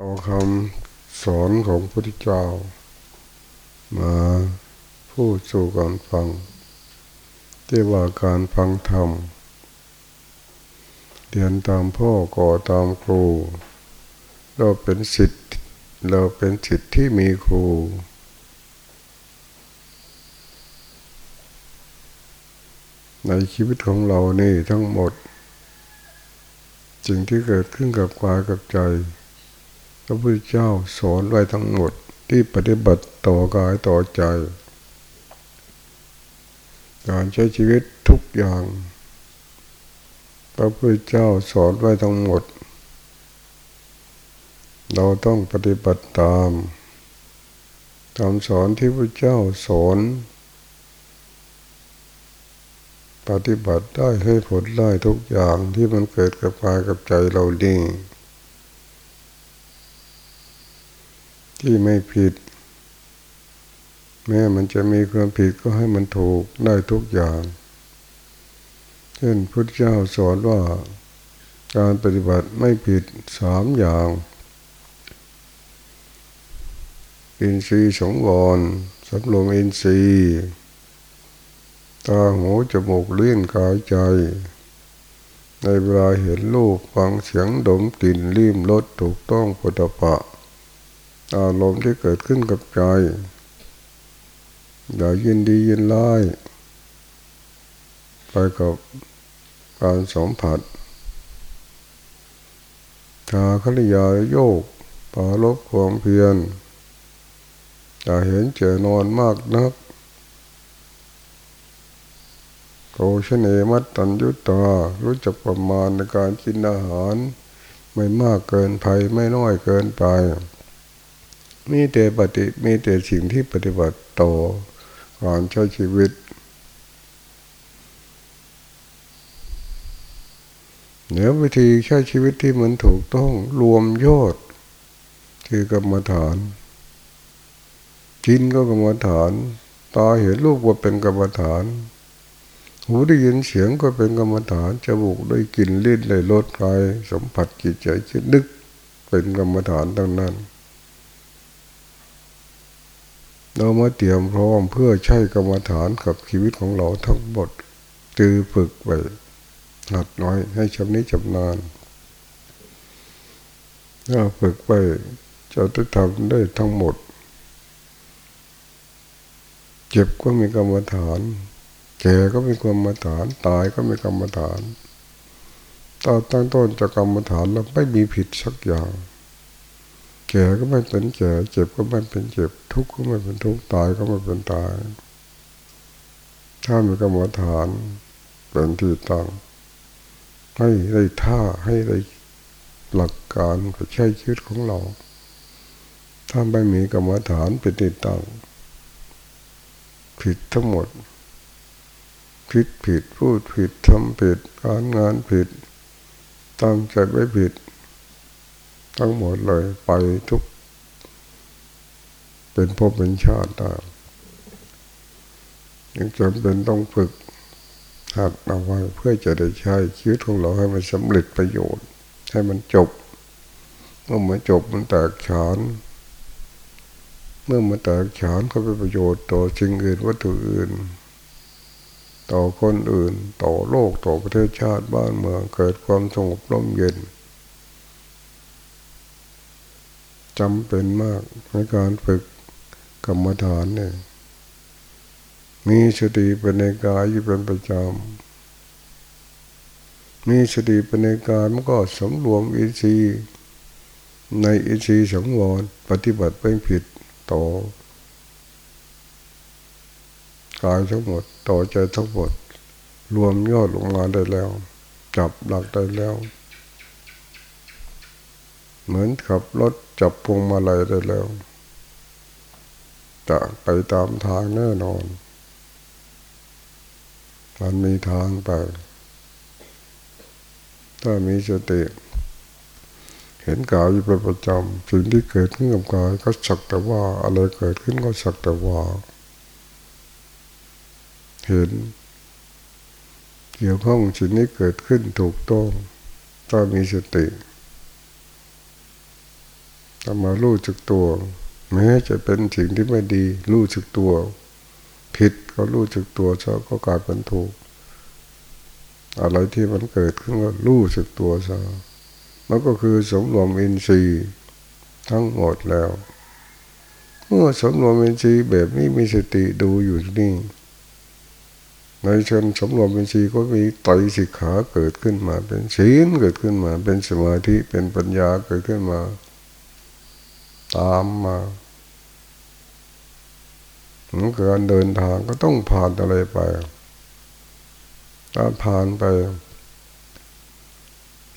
เอาคำสอนของพระพุทธเจ้า มาพูดสู่การฟังที่ว่าการฟังธรรมเรียนตามพ่อก่อตามครู เราเป็นสิทธิ์เราเป็นสิทธิ์ที่มีครูในชีวิตของเรานี่ทั้งหมดสิ่งที่เกิดขึ้นกับกายกับใจ พระพุทธเจ้าสอนไว้ทั้งหมดที่ปฏิบัติต่อกายต่อใจ การใช้ชีวิตทุกอย่าง พระพุทธเจ้าสอนไว้ทั้งหมด เราต้องปฏิบัติตามคำสอนที่พระเจ้าสอนปฏิบัติได้ให้ผลได้ทุกอย่างที่มันเกิดกับกายกับใจเราดี ที่ไม่ผิด แม้มันจะมีความผิดก็ให้มันถูกได้ทุกอย่าง เช่นพุทธเจ้าสอนว่าการปฏิบัติไม่ผิดสามอย่างอินทรีย์สงวรสำรวมอินทรีย์ตาหูจมูกเลี้ยงกายใจ ในเวลาเห็นรูปฟังเสียงดมกลิ่นลิ้มรสถูกต้องปุถะปะ อารมณ์ที่เกิดขึ้นกับใจอย่ายินดียินร้ายไปกับการสมผัสชาคลิยาโยกปาลบความเพียรอย่าเห็นเจนอนมากนักโกชเนมัตตัญยุตารู้จักประมาณในการกินอาหาร ไม่มากเกินไปไม่น้อยเกินไป มีแต่ปฏิมีแต่สิ่งที่ปฏิบัติต่อการใช้ชีวิต เหนือวิธีใช้ชีวิตที่มันถูกต้องรวมยอดคือกรรมฐานกินก็กรรมฐานตาเห็นรูปว่าเป็นกรรมฐาน หูได้ยินเสียงก็เป็นกรรมฐานจมูกได้กลิ่นลิ้นได้รสกายสัมผัสจิตใจคิดนึกเป็นกรรมฐานทั้งนั้น เรามาเตรียมพร้อมเพื่อใช้กรรมฐานกับชีวิตของเราทั้งหมดจือฝึกไปหัดน้อยให้ชำนิชำนาญถ้าฝึกไปจะจะทำได้ทั้งหมด เจ็บก็มีกรรมฐาน แก่ก็มีกรรมฐาน ตายก็มีกรรมฐานตอนตั้งต้นจะกรรมฐานแล้วไม่มีผิดสักอย่าง ก่ก็ไม่เป็นแก่ เจ็บก็ไม่เป็นเจ็บ ทุกข์ก็ไม่เป็นทุกข์ ตายก็ไม่เป็นตาย ถ้ามีกรรมฐาน เป็นที่ตั้งให้ได้ท่าให้ได้หลักการก็ใช้ชีวิตของเรา ถ้าไม่มีกรรมฐานเป็นที่ตั้งผิดทั้งหมดผิดผิดพูดผิดทำผิดการงานผิดตั้งใจไว้ผิด ทั้งหมดเลยไปทุก เป็นพบเป็นชาติได้ยังจำเป็นต้องฝึกหัดเอาไว้เพื่อจะได้ใช้ชีวิตของเราให้มันสำเร็จประโยชน์ ให้มันจบ เมื่อมันจบมันแตกฉาน เมื่อมันแตกฉานก็เป็นประโยชน์ต่อสิ่งอื่นวัตถุอื่น ต่อคนอื่น ต่อโลกต่อประเทศชาติบ้านเมืองเกิดความสงบร่มเย็น จำเป็นมากในการฝึกกรรมฐานเนี่ยมีสติเป็นในกายอยู่เป็นประจำมีสติเป็นในกายมันก็สมรวมอินทรีย์ในอินทรีย์สังวรปฏิบัติเป็นผิดต่อกายทั้งหมดต่อใจทั้งหมด รวมยอดลงมาได้แล้ว จับหลักได้แล้ว เหมือนขับรถจับพวงมาลัยได้แล้ว จะไปตามทางแน่นอน มันมีทางไป ถ้ามีสติ เห็นกายอยู่เป็นประจำสิ่งที่เกิดขึ้นกับกายก็สักแต่ว่า อะไรเกิดขึ้นก็สักแต่ว่า เห็น เกี่ยวข้องสิ่งนี้เกิดขึ้นถูกต้อง ถ้ามีสติ ถ้ามารู้จักตัวแม้จะเป็นสิ่งที่ไม่ดี รู้จักตัว ผิดก็รู้จักตัวซะก็กลายเป็นถูก อะไรที่มันเกิดขึ้นก็รู้จักตัวซะมันก็คือสมรวมอินทรีย์ทั้งหมดแล้ว เมื่อสมรวมอินทรีย์แบบนี้มีสติดูอยู่นี่ในเชิญสมรวมอินทรีย์ก็มีไตรสิกขาเกิดขึ้นมาเป็นศีลเกิดขึ้นมา เป็นสมาธิเป็นปัญญาเกิดขึ้นมา ตามมาหมือการเดินทางก็ต้องผ่านอะไรไปถ้าผ่านไป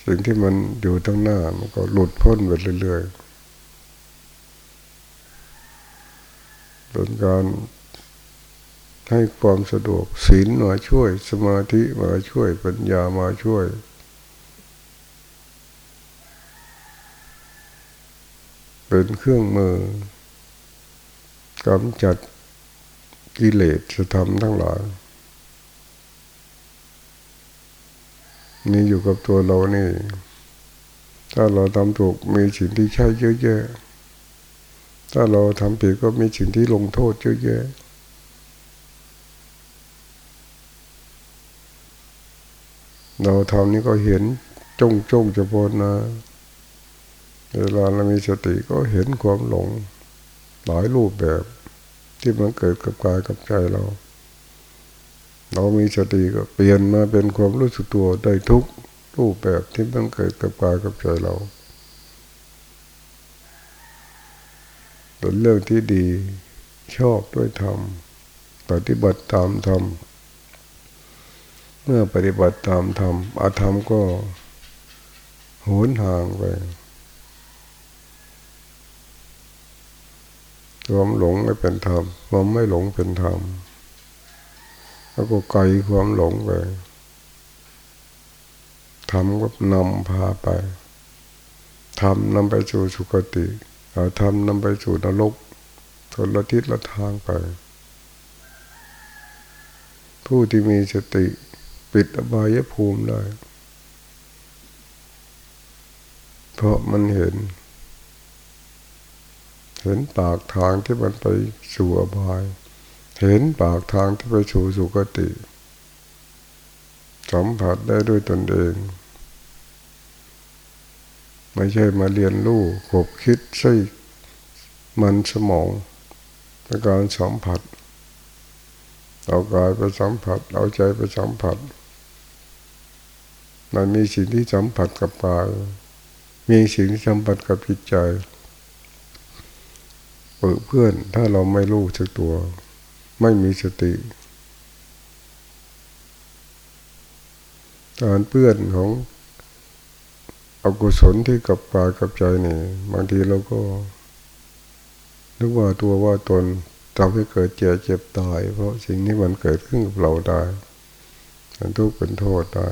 สิ่งที่มันอยู่ตรงหน้า มันก็หลุดพ้นไปเรื่อยๆเป็นการให้ความสะดวกศีลมาช่วย สมาธิมาช่วย ปัญญามาช่วย เป็นเครื่องมือกำจัดกิเลสจะทำทั้งหลายมีอยู่กับตัวเรานี่ ถ้าเราทำถูกมีสิ่งที่ใช้เยอะแยะ ถ้าเราทำผิดก็มีสิ่งที่ลงโทษเยอะแยะ เราทำนี่ก็เห็นจงจงจะพนนะ เวลาเรามีสติก็เห็นความหลงหลายรูปแบบ ที่มันเกิดกับกายกับใจเรา เรามีสติก็เปลี่ยนมาเป็นความรู้สึกตัวได้ทุกรูปแบบที่มันเกิดกับกายกับใจเราเป็นเรื่องที่ดีชอบด้วยธรรมปฏิบัติตามธรรมเมื่อปฏิบัติตามธรรมอาธรรมก็โหนห่างไป ความหลงไม่เป็นธรรมความไม่หลงเป็นธรรมแล้วก็ไกลความหลงไปทำก็นำพาไปทำนำไปสู่สุคติเอาทำนำไปสู่นรกคนละทิศละทางไป ผู้ที่มีสติปิดอบายภูมิได้ เพราะมันเห็น เห็นปากทางที่มันไปสู่อบาย เห็นปากทางที่ไปสู่สุคติสัมผัสได้ด้วยตนเอง ไม่ใช่มาเรียนรู้ขบคิดใช่มันสมองในการสัมผัส เอากายไปสัมผัส เอาใจไปสัมผัส มันมีสิ่งที่สัมผัสกับกาย มีสิ่งที่สัมผัสกับจิตใจ เพื่อน ถ้าเราไม่รู้จักตัว ไม่มีสติ การเปื้อนของอกุศลที่กับกายกับใจนี่บางทีเราก็นึกว่าตัวว่าตนทำให้เกิดเจ็บเจ็บตาย เพราะสิ่งนี้มันเกิดขึ้นกับเราได้เป็นทุกข์เป็นโทษได้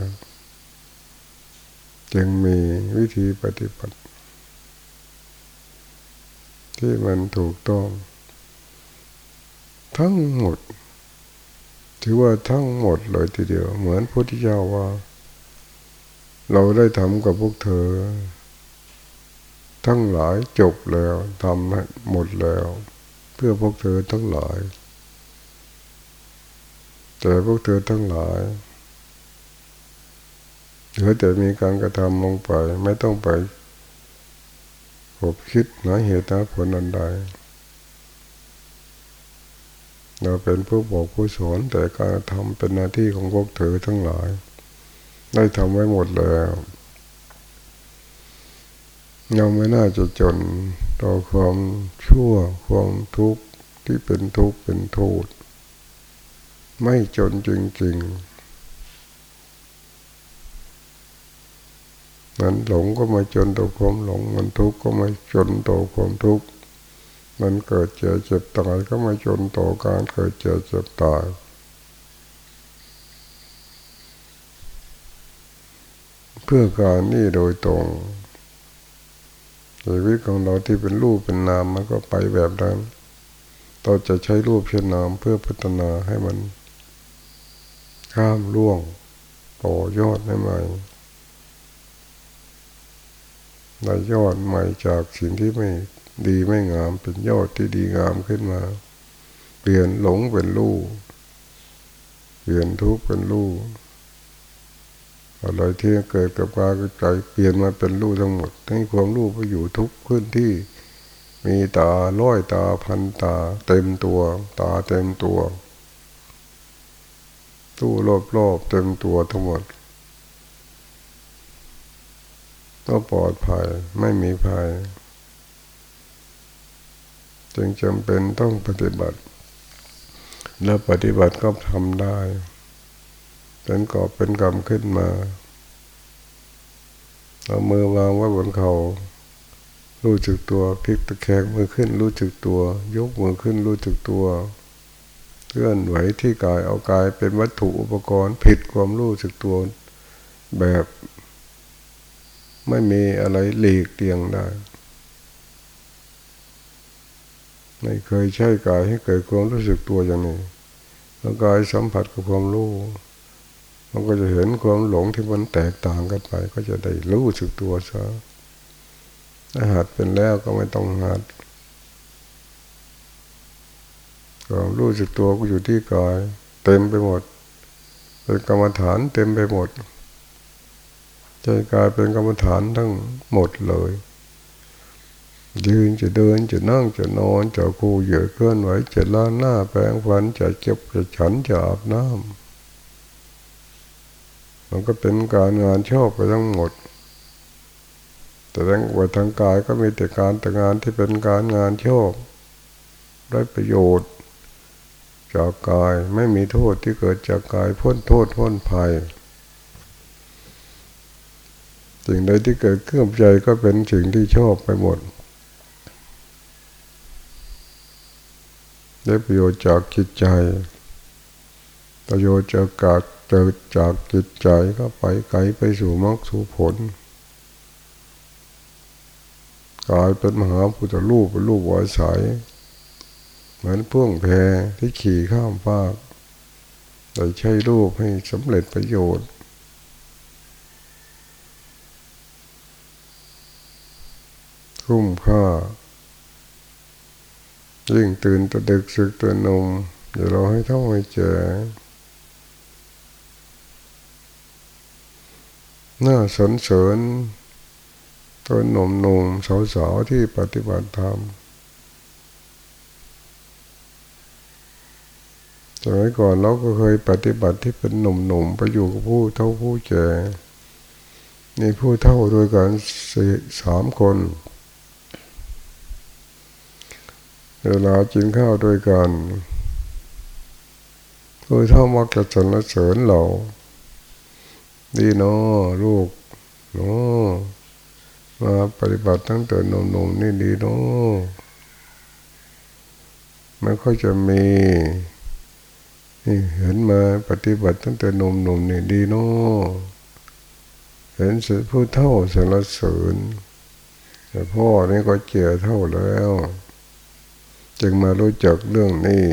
จึงมีวิธีปฏิบัติ ที่มันถูกต้อง ทั้งหมด ถือว่าทั้งหมดเลยทีเดียว เหมือนพุทธเจ้าว่า เราได้ทำกับพวกเธอ ทั้งหลายจบแล้วทำหมดแล้ว เพื่อพวกเธอทั้งหลาย แต่พวกเธอทั้งหลายเหลือแต่มีการกระทำลงไปไม่ต้องไป คบคิดหาเหตุหาผลอันใดเราเป็นผู้บอกผู้สอนแต่การทำเป็นหน้าที่ของพวกเธอทั้งหลาย ได้ทำไว้หมดแล้วยังไม่น่าจะจนต่อความชั่วความทุกข์ที่เป็นทุกข์เป็นโทษ ไม่จนจริงๆ มันหลงก็ม่จนต่อความหลง มันทุกข์ก็ม่จนต่อความทุกข์ มันเกิดเจ็บเจ็บตายก็ม่จนต่อการเกิดเจ็บเจ็บตาย เพื่อการนี่โดยตรงชีวิตของเราที่เป็นรูปเป็นนามมันก็ไปแบบนั้นเราจะใช้รูปเช่นนามเพื่อพัฒนาให้มันข้ามล่วงต่อยอดให้ใหม่ ในยอดใหม่จากสิ่งที่ไม่ดีไม่งามเป็นยอดที่ดีงามขึ้นมา เปลี่ยนหลงเป็นรู้เปลี่ยนทุกข์เป็นรู้อะไรที่เกิดกับกายกับใจเปลี่ยนมาเป็นรู้ทั้งหมดให้ความรู้ไปอยู่ทุกพื้นที่ มีตาล้อยตาพันตา เต็มตัว ตาเต็มตัว ตู้รอบๆเต็มตัวทั้งหมด ก็ปลอดภัยไม่มีภัย จึงจำเป็นต้องปฏิบัติ แล้วปฏิบัติก็ทำได้ เป็นกอบเป็นกรรมขึ้นมาเอามือวางไว้บนเขารู้จึกตัวพลิกตะแคงมือขึ้น รู้จึกตัว ยกมือขึ้น รู้จึกตัวเคลื่อนไหวที่กายเอากายเป็นวัตถุอุปกรณ์ ผิดความรู้สึกตัวแบบ ไม่มีอะไรหลีกเลี่ยงได้ ไม่เคยใช้กายให้เกิดความรู้สึกตัวอย่างนี้แล้วกายสัมผัสกับความรู้มันก็จะเห็นความหลงที่มันแตกต่างกันไป ก็จะได้รู้สึกตัวซะถ้าหัดเป็นแล้วก็ไม่ต้องหัดความรู้สึกตัวก็อยู่ที่กาย เต็มไปหมดเป็นกรรมฐานเต็มไปหมด จกายเป็นกรรมฐานทั้งหมดเลย ยืนจะเดินจะนั่งจะนอนจะคูเหยื่อเคลื่อนไหวจะล้างหน้าแปรงฟันจะเก็บจะฉันจะอาบน้ำมันก็เป็นการงานชอบไปทั้งหมด แต่ทั้งวัทางกายก็มีแต่การแต่งานที่เป็นการงานชอบได้ประโยชน์จากกายไม่มีโทษที่เกิดจากกายพ้นโทษพ้นภัย สิ่งใดที่เกิดขึ้นกับใจก็เป็นสิ่งที่ชอบไปหมดได้ประโยชน์จากจิตใจ ประโยชน์จากกาเกิดจากจิตใจก็ไปไกลไปสู่มรรคสู่ผลกลายเป็นมหาพุทธรูปเป็นรูปวายสายเหมือนพ่วงแพที่ขี่ข้ามฟากโดยใช้รูปให้สำเร็จประโยชน์ คุ้มค่ายิ่งตื่นตัวดึกสึกตัวนมเดี๋ยวเราให้เท่าให้เจอหน้าสนเสริญตัวหนุ่มหนุ่มสาวๆที่ปฏิบัติธรรมสมัยก่อนเราก็เคยปฏิบัติที่เป็นหนุ่มๆไปอยู่กับผู้เท่าผู้แก่นี่ผู้เท่าโดยกันสามคน เวลากินข้าวด้วยกันคือเท่ามักจะสรรเสริญเราดีเนาะลูกเนาะมาปฏิบัติตั้งแต่นมๆนี่ดีเนาะไม่ค่อยจะมีเห็นมาปฏิบัติตั้งแต่นมๆนี่ดีเนาะเห็นสุดผู้เท่าสรรเสริญแต่พ่อนี่ก็เจียเท่าแล้ว จึงมารู้จักเรื่องนี้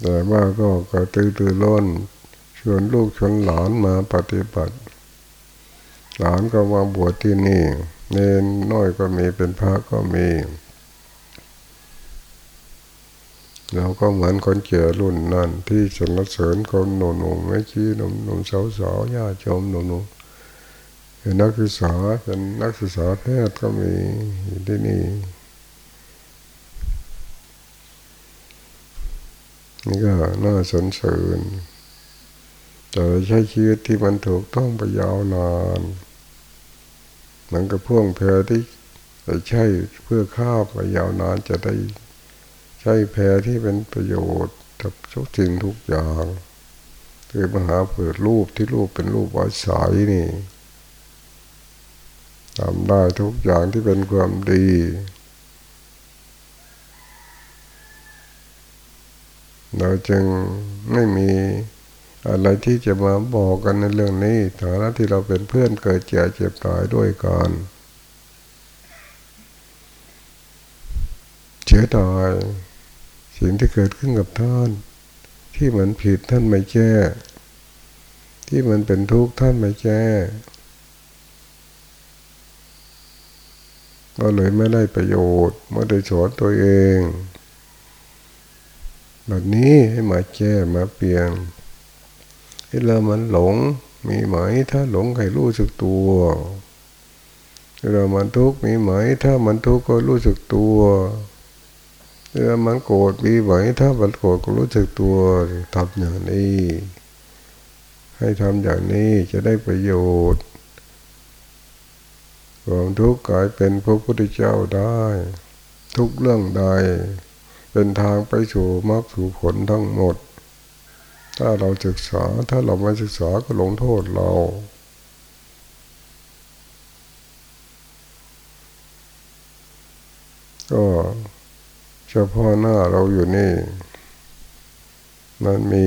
แต่ว่าก็กระตือรือร้นชวนลูกชวนหลานมาปฏิบัติ หลานก็มาบวชที่นี่ เนนน้อยก็มีเป็นพระก็มีเราก็เหมือนคนเกี่ยรุ่นนั่นที่สรรเสริญคนหนุ่มๆไม่ชี้หนุ่มๆสาวๆญาติชมหนุ่มๆ เป็นนักศึกษาเป็นนักศึกษาแพทย์ก็มีที่นี่นี่ก็น่าสนเสริญแต่ใช้ชีวิตที่มันถูกต้องไปยาวนานมันก็พ่วงแพรที่ใช้เพื่อข้าวไปยาวนานจะได้ใช้แพรที่เป็นประโยชน์กับทุกสิ่งทุกอย่างคือมหาเปิดรูปที่รูปเป็นรูปวาสายนี่ ทำได้ทุกอย่างที่เป็นความดี เราจึงไม่มีอะไรที่จะมาบอกกันในเรื่องนี้ฐานะที่เราเป็นเพื่อนเกิดเจ็บเจ็บตายด้วยกันเสียดายสิ่งที่เกิดขึ้นกับท่าน ที่เหมือนผิดท่านไม่แก้ ที่มันเป็นทุกข์ท่านไม่แก้ ก็เลยไม่ได้ประโยชน์ไม่ได้สอนตัวเองแบบนี้ให้มาแก้มาเปลี่ยนเวลามันหลงมีไหม ถ้าหลงให้รู้สึกตัวเวลามันทุกข์มีไหม ถ้ามันทุกข์ก็รู้สึกตัวเวลามันโกรธมีไหม ถ้ามันโกรธก็รู้สึกตัวทำอย่างนี้ ให้ทำอย่างนี้จะได้ประโยชน์ ความทุกข์กลายเป็นพระพุทธเจ้าได้ ทุกเรื่องใด เป็นทางไปสู่มรรคสู่ผลทั้งหมด ถ้าเราศึกษาถ้าเราไม่ศึกษาก็ลงโทษเราก็เฉพาะหน้าเราอยู่นี่ มันมี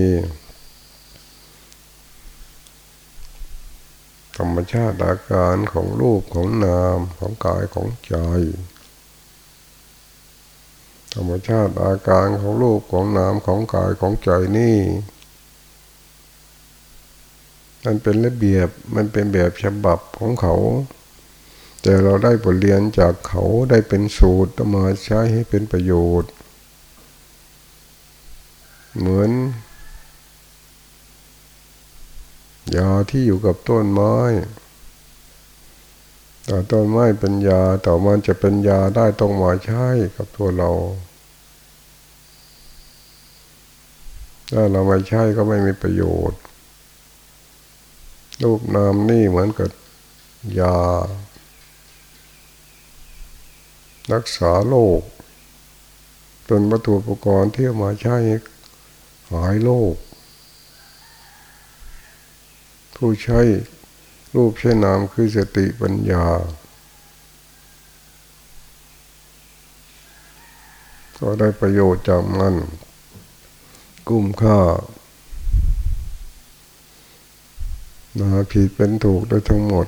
ธรร มชาติอาการของรูปของนามของกายของใจ ธรรมชาติอาการของรูปของนามของกายของใจนี่มันเป็นระเบียบมันเป็นแบบฉบับของเขา แต่เราได้บทเรียนจากเขาได้เป็นสูตรมาใช้ให้เป็นประโยชน์ เหมือน ยาที่อยู่กับต้นไม้แต่ต้นไม้เป็นยาแต่มันจะเป็นยาได้ต้องมาใช้กับตัวเราถ้าเราไม่ใช้ก็ไม่มีประโยชน์ รูปนามนี่เหมือนกับยา รักษาโรคเป็นวัตถุอุปกรณ์ที่มาใช้หายโรค ผู้ใช้รูปใช้นามคือสติปัญญาก็ได้ประโยชน์จากมันกุ้มค่านาผิดเป็นถูกได้ทั้งหมด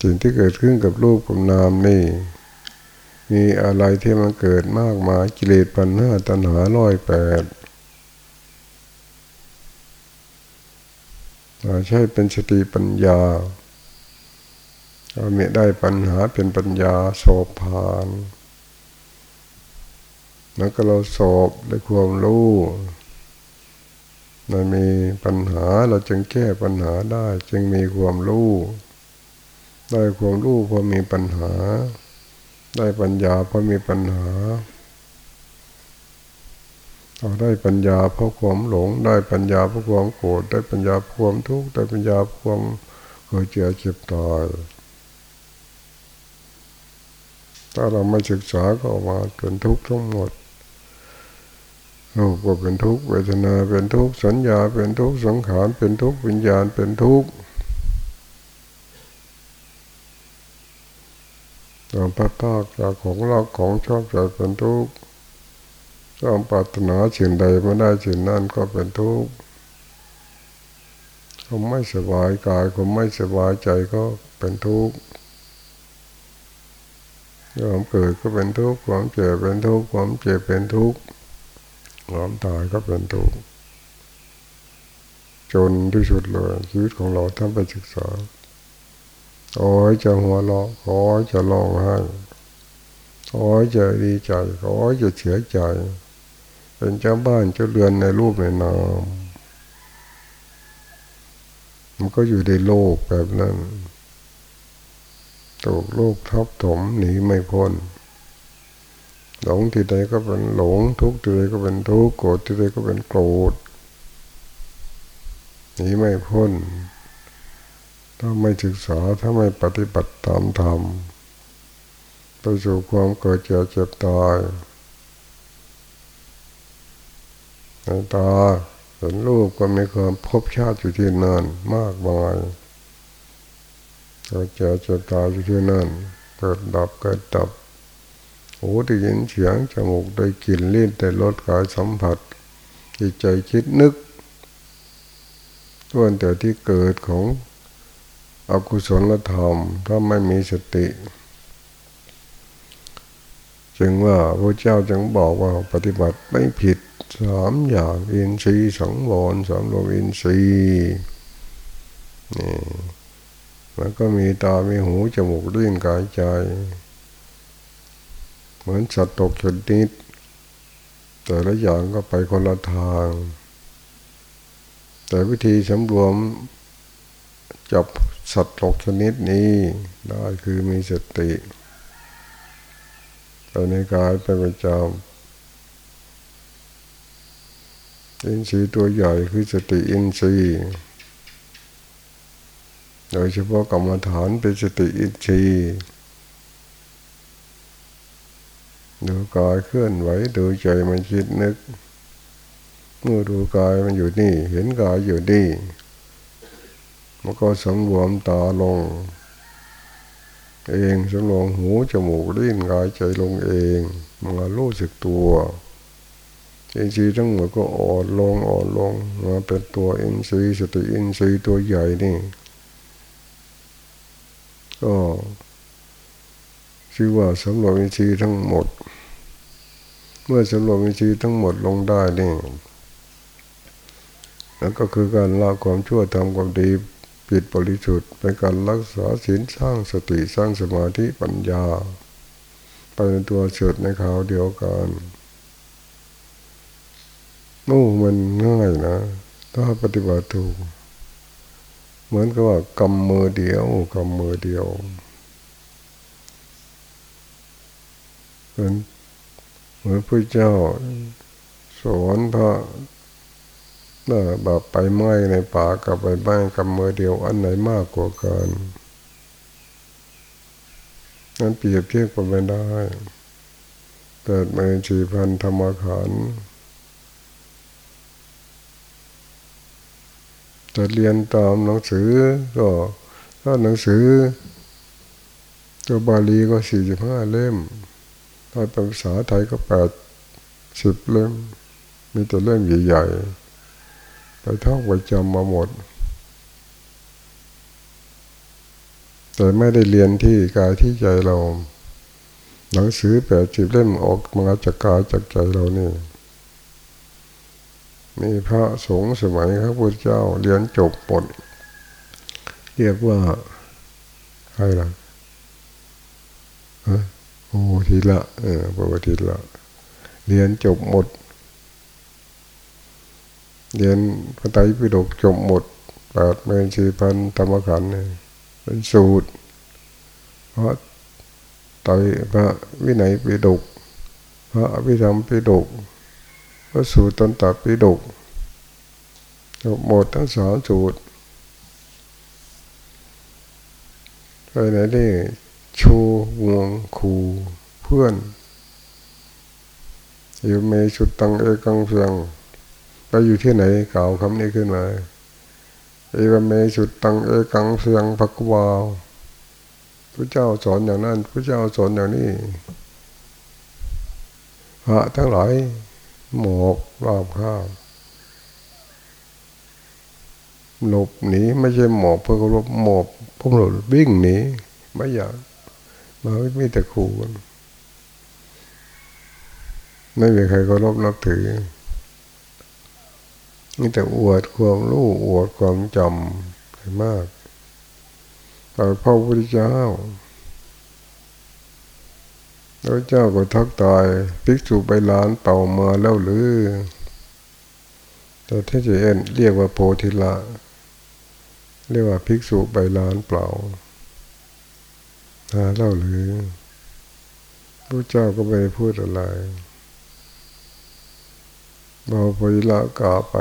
สิ่งที่เกิดขึ้นกับรูปกับนามนี่ มีอะไรที่มันเกิดมากมายกิเลสปัญหาตัณหาร้อยแปด ใช่เป็นสติปัญญาเราเมีได้ปัญหาเป็นปัญญาโสผ่าน แล้วก็เราสอบได้ความรู้มันมีปัญหาเราจึงแก้ปัญหาได้ จึงมีความรู้ได้ความรู้พอมีปัญหา ได้ปัญญาพอมีปัญหา เราได้ปัญญาเพราะความหลง ได้ปัญญาเพราะความโกรธได้ปัญญาเพราะความทุกข์ได้ปัญญาเพราะความเคยเจ็บเจ็บตายถ้าเราไม่ศึกษาก็ออกมาเป็นทุกข์ทั้งหมดรูปก็เป็นทุกข์เวทนาเป็นทุกข์สัญญาเป็นทุกข์สังขารเป็นทุกข์วิญญาณเป็นทุกข์ความพัดพากจากของเราของชอบใจเป็นทุกข์ ความปรารถนาสิ่งใดไม่ได้สิ่งนั้นก็เป็นทุกข์ความไม่สบายกายความไม่สบายใจก็เป็นทุกข์ความเกิดก็เป็นทุกข์ความเจ็บเป็นทุกข์ความเจ็บเป็นทุกข์ความตายก็เป็นทุกข์จนที่สุดเลยชีวิตของเราท่านไปศึกษาขอให้จะหัวเราะขอให้จะร้องไห้ขอให้จะดีใจขอให้จะเสียใจ เป็นเจ้าบ้านเจ้าเรือนในรูปในนามมันก็อยู่ในโลกแบบนั้นตกโลกทับถมหนีไม่พ้นหลงที่ใดก็เป็นหลงทุกข์ที่ใดก็เป็นทุกข์โกรธที่ใดก็เป็นโกรธหนีไม่พ้น ถ้าไม่ศึกษาถ้าไม่ปฏิบัติตามธรรมไปสู่ความเกิดเจ็บเจ็บตาย ตาเห็นรูปก็มีความพบชาติอยู่ที่นั่นมากมายก็เจอจะตาอยู่ที่นั่นเกิดดับเกิดดับหูได้ยินเสียงจมูกได้กลิ่นลิ้นได้รสกายสัมผัสจิตใจคิดนึกล้วนแต่ที่เกิดของอกุศลธรรมถ้าไม่มีสติ จึงว่าพระเจ้าจึงบอกว่าปฏิบัติไม่ผิดสามอย่างอินทรีย์สังวรสามรวมอินทรีย์นี่มันก็มีตา มีหู จมูกลิ้นกายใจ เหมือนสัตว์ตกชนิด แต่ละอย่างก็ไปคนละทาง แต่วิธีสำรวมจับสัตว์ตกชนิดนี้ได้คือมีสติ ไปในกายเป็นประจำอินทรีย์ตัวใหญ่คือสติอินทรีย์โดยเฉพาะกรรมฐานเป็นสติอินทรีย์ดูกายเคลื่อนไหวดูใจมันคิดนึก เมื่อดูกายมันอยู่นี่ เห็นกายอยู่นี่มันก็สำรวมตาลง เองสำรวมหูจมูกลิ้นกายใจลงเองมารู้สึกตัวอินทรีย์ทั้งหมดก็อ่อนลงอ่อนลงมาเป็นตัวอินทรีย์สติอินทรีย์ตัวใหญ่นี่ก็ชื่อว่าสำรวมอินทรีย์ทั้งหมด เมื่อสำรวมอินทรีย์ทั้งหมดลงได้นี่นั่นก็คือการละความชั่วทำความดี ปิดบริสุทธิ์เป็นการรักษาศีลสร้างสติสร้างสมาธิปัญญา ไปในตัวเฉิดในขาวเดียวกันนู่มันง่ายนะ ถ้าปฏิบัติถูก เหมือนกับว่ากำมือเดียวกำมือเดียวเหมือนเหมือนพระเจ้าสอนพระน่า แบบไปไหม้ในป่ากับไปไหม้กับมือเดียวอันไหนมากกว่ากันนั้นเปรียบเทียบกันไม่ได้เกิดมาชีพันธรรมขันจะเรียนตามหนังสือก็ถ้าหนังสือตัวบาลีก็สี่สิบห้าเล่ม ถ้าเป็นภาษาไทยก็แปดสิบเล่ม มีแต่เล่มใหญ่ๆ ท่องไปจำมาหมด แต่ไม่ได้เรียนที่กายที่ใจเรา หนังสือแปดสิบเล่มออกมาจากกายจากใจเรานี่มีพระสงฆ์สมัยพระพุทธเจ้าเรียนจบหมดเรียกว่าใครล่ะโอ้ทีละเออพระทีละ เรียนจบหมด เรียนพระไตรปิฎกจบหมดแปดเมนสี่พันธรรมขันธ์เป็นสูตร เพราะไตรพระวินัยปิฎกพระอภิธรรมปิฎกพระสูตรตนตัปิฎกจบหมดทั้งสามสูตรไปไหนได้ชูวงคูเพื่อนอยู่เมชุดตังเอกังเพียง ไปอยู่ที่ไหนกล่าวคำนี้ขึ้นมาเอวเมสุดตังเอกังเสียงพักวาวพระเจ้าสอนอย่างนั้นพระเจ้าสอนอย่างนี้พระทั้งหลายหมอบรอบข้าวหลบหนีไม่ใช่หมอบเพื่อรบหมอบพวกเราวิ่งหนีไม่อยากมาไม่แต่ขู่ไม่มีใครเคารพนับถือ มีแต่อวดความรู้อวดความจำมากแต่พระพุทธเจ้าพระเจ้าก็ทักตายภิกษุไปลานเต่ามาแล้วหรือ แต่ที่จะเอ็นเรียกว่าโพธิละ เรียกว่าภิกษุไปลานเปล่าหาเล่าหรือพระเจ้าก็ไม่พูดอะไร เราไปละกาไป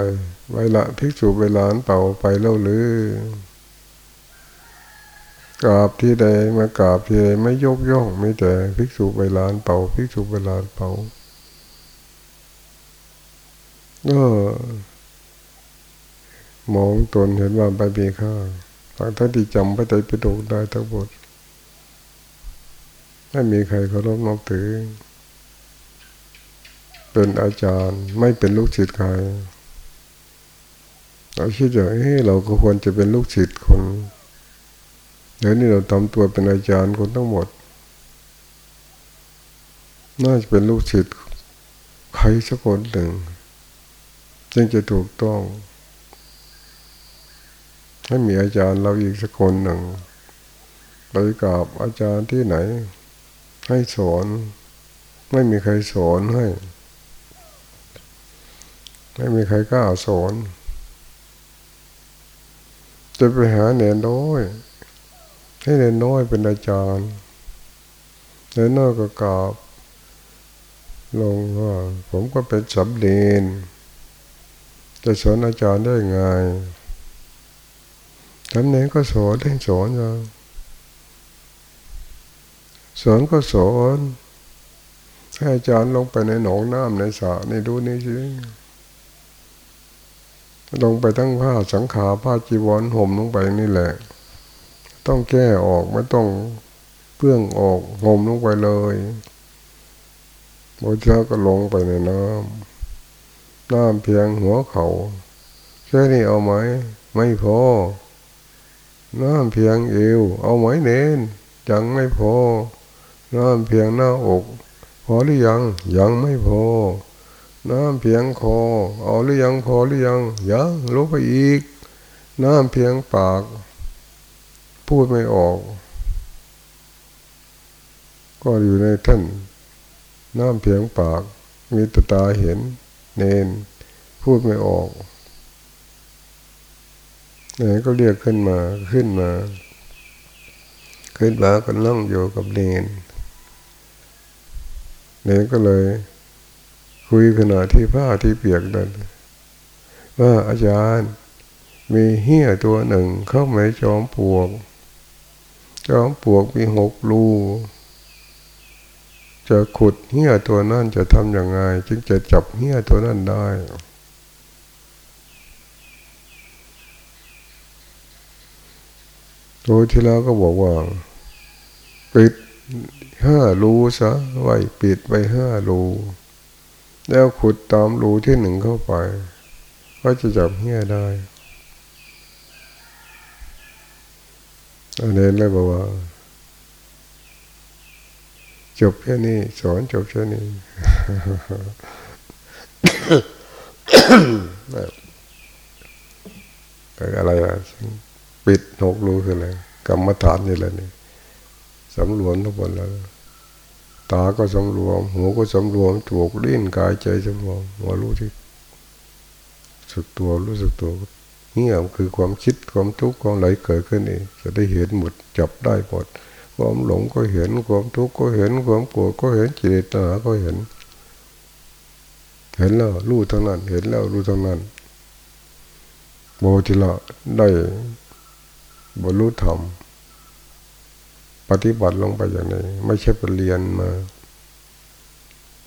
ไวละภิกษุไปลานเป่าไปเล่าหรือกราบที่ใดมากราบที่ใดไม่ยกย่องไม่แต่ภิกษุไปลานเป่าภิกษุไปลานเป่าก็มองตนเห็นว่าไปมีค่าทางท่านที่จำพระไตรปิฎกได้ทั้งหมดไม่มีใครเคารพนับถือ เป็นอาจารย์ ไม่เป็นลูกศิษย์ใครเราคิดว่าเฮ้เราก็ควรจะเป็นลูกศิษย์คนเดี๋ยวนี้เราทำตัวเป็นอาจารย์คนทั้งหมด น่าจะเป็นลูกศิษย์ใครสักคนหนึ่ง จึงจะถูกต้อง ให้มีอาจารย์เราอีกสักคนหนึ่งไปกับอาจารย์ที่ไหน ให้สอน ไม่มีใครสอนให้ ไม่มีใครกล้าสอน จะไปหาเนนน้อย ให้เนนน้อยเป็นอาจารย์เนนน้อยก็กราบลงว่าผมก็เป็นสำเนนจะสอนอาจารย์ได้ไงสำเนนก็สอนได้สอนอย่าสอนก็สอนให้อาจารย์ลงไปในหนองน้ำในสระในดูนี่สิ ลงไปทั้งผ้าสังขาผ้าจีวรห่มลงไปนี่แหละ ต้องแก้ออกไม่ต้องเพื่องออกห่มลงไปเลยพระเจ้าก็ลงไปในน้ำน้ำเพียงหัวเขาแค่นี้เอาไหม ไม่พอ น้ำเพียงเอว เอาไหมเน้นยังไม่พอ น้ำเพียงหน้าอก พอหรือยังยังไม่พอ น้ำเพียงคอเอาหรือยังพอหรือยังยังลบไปอีก น้ำเพียงปาก พูดไม่ออก ก็อยู่ในท่านน้ำเพียงปาก มีตาตาเห็น เนน พูดไม่ออกเนนก็เรียกขึ้นมาขึ้นมา ขึ้นมาก็นั่งอยู่กับเนนเนนก็เลย คุยขณะที่ผ้าที่เปียกนั้นว่าอาจารย์มีเหี้ยตัวหนึ่งเข้ามาจอมปวก จอมปวกมีหกรูจะขุดเหี้ยตัวนั้นจะทำอย่างไง จึงจะจับเหี้ยตัวนั้นได้ ตัวที่แล้วก็บอกว่า ปิดห้ารูซะไว้ปิดไว้ห้ารู แล้วขุดตามรูที่หนึ่งเข้าไป ก็จะจับเหี้ยได้อันนี้เลยบอกว่า จบแค่นี้ สอนจบแค่นี้อะไรอะปิดหกรูคืออะไรกรรมฐานนี่แหละนี่สำรวมทุกคนแล้ว ตาก็สำรวม หูก็สำรวมจมูกลิ้นกายใจสำรวมหัวรู้ที่สึกตัวรู้สึกตัวนี่คือความคิดความทุกข์ความไหลเกิดขึ้นเองจะได้เห็นหมดจับได้หมดความหลงก็เห็นความทุกข์ก็เห็นความปวดก็เห็นจิตตาก็เห็น เห็นแล้วรู้ทั้งนั้น เห็นแล้วรู้ทั้งนั้นโบทิละได้บรรลุธรรม ปฏิบัติลงไปอย่างนี้ไม่ใช่ไปเรียนมา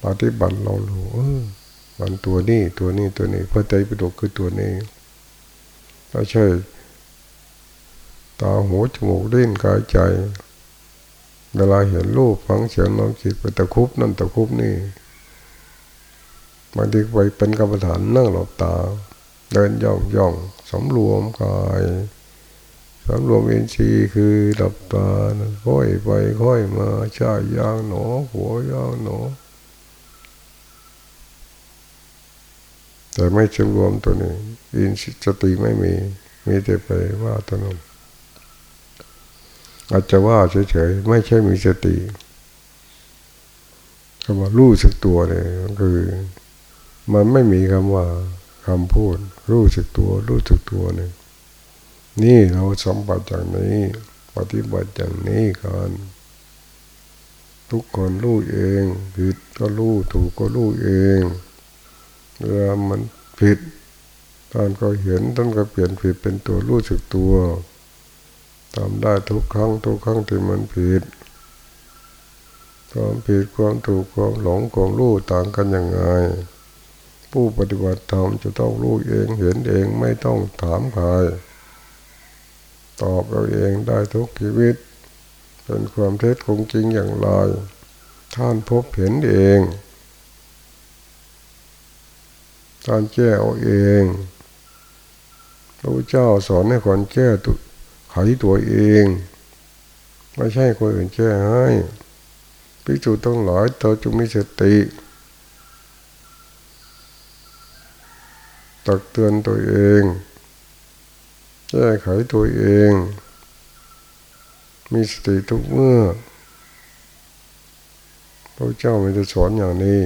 ปฏิบัติลองดูเออมันตัวนี้ตัวนี้ตัวนี้พระใจปิฎกคือตัวนี้ไม่ใช่ตาหูจมูกลิ้นกายใจ เวลาเห็นรูปฟังเสียงน้องจิตไปตะคุบนั่นตะคุบนี่บางทีไปเป็นกรรมฐานนั่งหลับตา เดินย่องย่องสมรวมกาย สำรวมอินทรีย์คือหลับตาค่อยไปค่อยมาชายยางหนอหัวยางหนอ แต่ไม่สำรวมตัวนี้ อินสติไม่มี มีแต่ไปว่าตัวนั้นอาจจะว่าเฉยๆ ไม่ใช่มีสติคำว่ารู้สึกตัวเนี่ยคือ มันไม่มีคำว่าคำพูด รู้สึกตัว รู้สึกตัวเนี่ย นี่เราสัมผัสจากนี้ ปฏิบัติอย่างนี้กันทุกคนรู้เองผิดก็รู้ถูกก็รู้เองเวลามันผิดท่านก็เห็นท่านก็เปลี่ยนผิดเป็นตัวรู้สึกตัวทำได้ทุกครั้งทุกครั้งที่มันผิดความผิดความถูกความหลงความรู้ต่างกันยังไง ผู้ปฏิบัติธรรมจะต้องรู้เองเห็นเองไม่ต้องถามใคร ตอบเราเองได้ทุกชีวิต เป็นความเท็จคงจริงอย่างไร ท่านพบเห็นเองท่านแก้เอาเองพระเจ้าสอนให้คนแก้ตัวไขตัวเอง ไม่ใช่คนอื่นแก้ให้พิจูต้องหลายเธอจงมีสติตักเตือนตัวเอง แก้ไขตัวเอง มีสติทุกเมื่อพระเจ้าไม่จะสอนอย่างนี้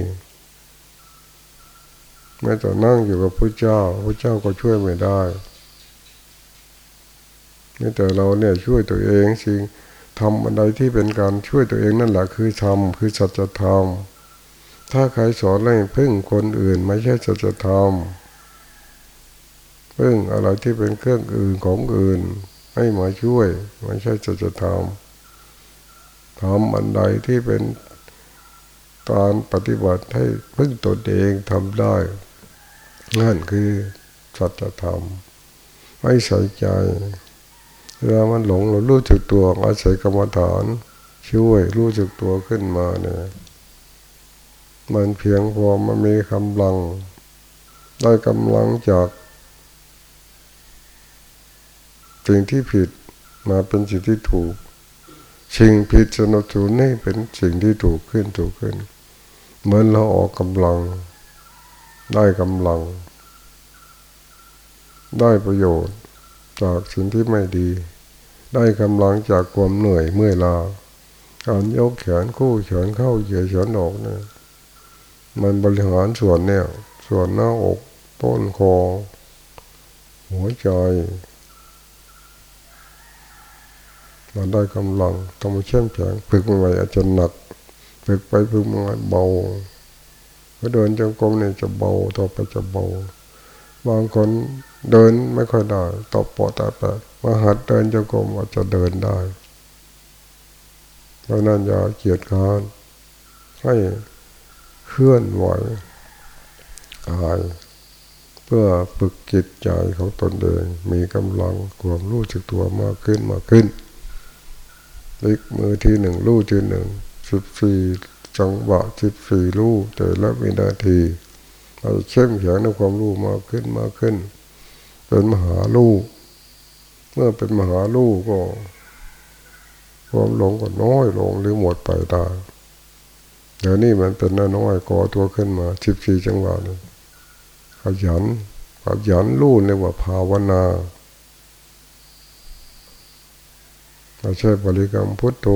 แม้แต่นั่งอยู่กับพระเจ้าพระเจ้าก็ช่วยไม่ได้นี่แต่เราเนี่ยช่วยตัวเองสิ่งทำอะไรที่เป็นการช่วยตัวเองนั่นแหละคือทำคือสัจธรรมถ้าใครสอนให้พึ่งคนอื่นไม่ใช่สัจธรรม พึ่งอะไรที่เป็นเครื่องอื่นของอื่น ให้มาช่วยไม่ใช่สัจธรรมทำอันใดที่เป็นการปฏิบัติให้พึ่งตนเองทำได้ นั่นคือสัจธรรมไม่ใส่ใจเวลามันหลงเรารู้จักตัวอาศัยกรรมฐาน ช่วยรู้จักตัวขึ้นมาเนี่ยมันเพียงพอมันมีกำลัง ได้กำลังจาก สิ่งที่ผิดมาเป็นสิ่งที่ถูก สิ่งผิดสนับสนุนให้เป็นสิ่งที่ถูกขึ้นถูกขึ้น เหมือนเราออกกำลัง ได้กำลัง ได้ประโยชน์จากสิ่งที่ไม่ดี ได้กำลังจากความเหนื่อยเมื่อยล้าการยกแขนคู่แขนเข้าเหยียดแขนออกเนี่ยมันบริหารส่วนเนี่ย ส่วนหน้าอก ต้นคอ หัวใจ มันได้กำลังต้องมาเข้มแข็งฝึกมาไว้อาจจะหนักฝึกไปฝึกมาเบาเมื่อเดินจงกรมเนี่ยจะเบาต่อไปจะเบาบางคนเดินไม่ค่อยได้ต่อปอดแต่แต่มาหัดเดินจงกรมอาจจะเดินได้เพราะนั้นอย่าเกียดค้านให้เคลื่อนไหวกายเพื่อฝึกจิตใจของตนเองมีกำลังความรู้จักตัวมากขึ้นมากขึ้น ล็กมือที่หนึ่งลู่ที่หนึ่งสิบสี่จังหวะสิบสี่ลู่แต่ละวินาทีเราเข้มแข็งในความรู้มากขึ้นมากขึ้น เป็นมหาลู่เมื่อเป็นมหาลู่ก็ความหลงก็น้อยลงหรือหมดไปได้เดี๋ยวนี้มันเป็นน้อยก่อตัวขึ้นมาสิบสี่จังหวะนี่ขยันขยันลู่เรียกว่าภาวนา ไม่ใช่บริกรรมพุทโธ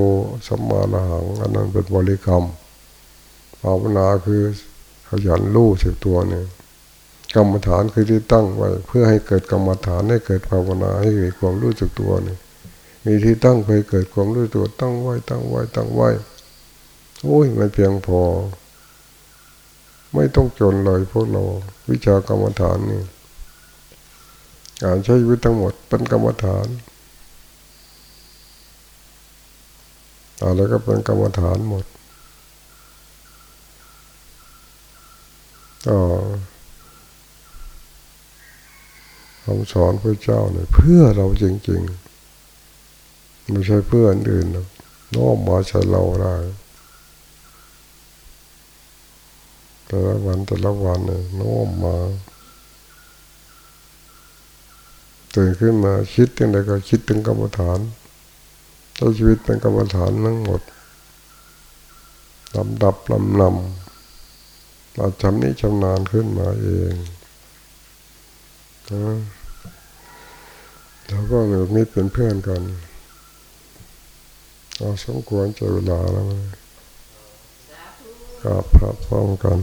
สัมมาละหังอันนั้นเป็นบริกรรมภาวนาคือขยันรู้สึกตัวเนี่ยกรรมฐานคือที่ตั้งไว้ เพื่อให้เกิดกรรมฐานให้เกิดภาวนาให้เกิดความรู้สึกตัวเนี่ยมีที่ตั้งเพื่อเกิดความรู้ตัวตั้งไว้ตั้งไว้ตั้งไว้โอ้ยมันเพียงพอ ไม่ต้องจนเลยพวกเรา วิชากรรมฐานนี่การใช้ชีวิตทั้งหมดเป็นกรรมฐาน อะไรก็เป็นกรรมฐานหมดก็คำสอนพระเจ้าเนี่ยเพื่อเราจริง ๆ ไม่ใช่เพื่ออนอื่นหรอกน้อมมาใช้เราได้แต่ละวันแต่ละวันเนี่ยน้อมมาตื่นขึ้นมาคิดยังไงก็คิดถึงกรรมฐาน ใช้ชีวิตเป็นกรรมฐานทั้งหมดลำดับลำนำเราจำนี้ชำนาญขึ้นมาเองนะแล้วก็แบบนี้เป็นเพื่อนกันเราสมควรจะเวลาแล้วกับพระพร้อมกัน